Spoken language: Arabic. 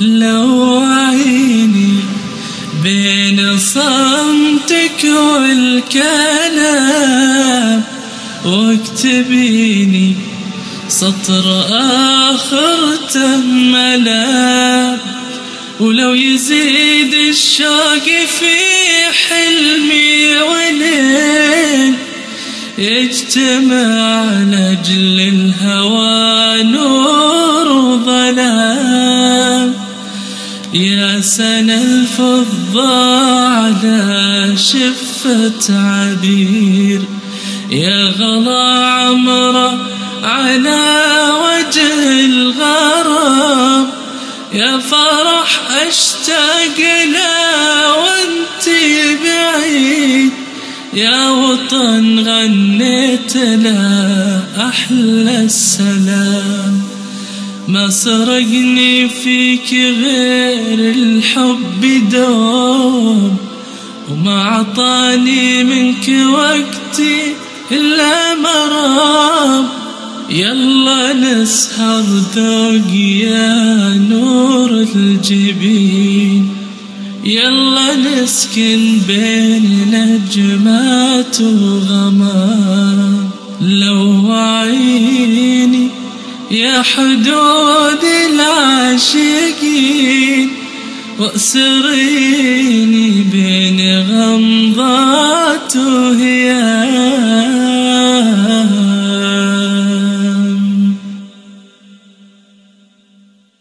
لو عيني بين صمتك والكلام واكتبيني سطر آخر تملا ولو يزيد الشوق في حلمي ولين يجتمع لأجل الهوى نور. يا سنة الفضة على شفة عبير. يا غلا عمره على وجه الغرام. يا فرح اشتاق له وأنت بعيد. يا وطن غنيت له أحلى السلام. ما سرقني فيك غير الحب دوم وما عطاني منك وقتي إلا مرام. يلا نسهر ذوق يا نور الجبين. يلا نسكن بين نجمات وغمام. يا حدود العاشقين وأسريني بين وهيام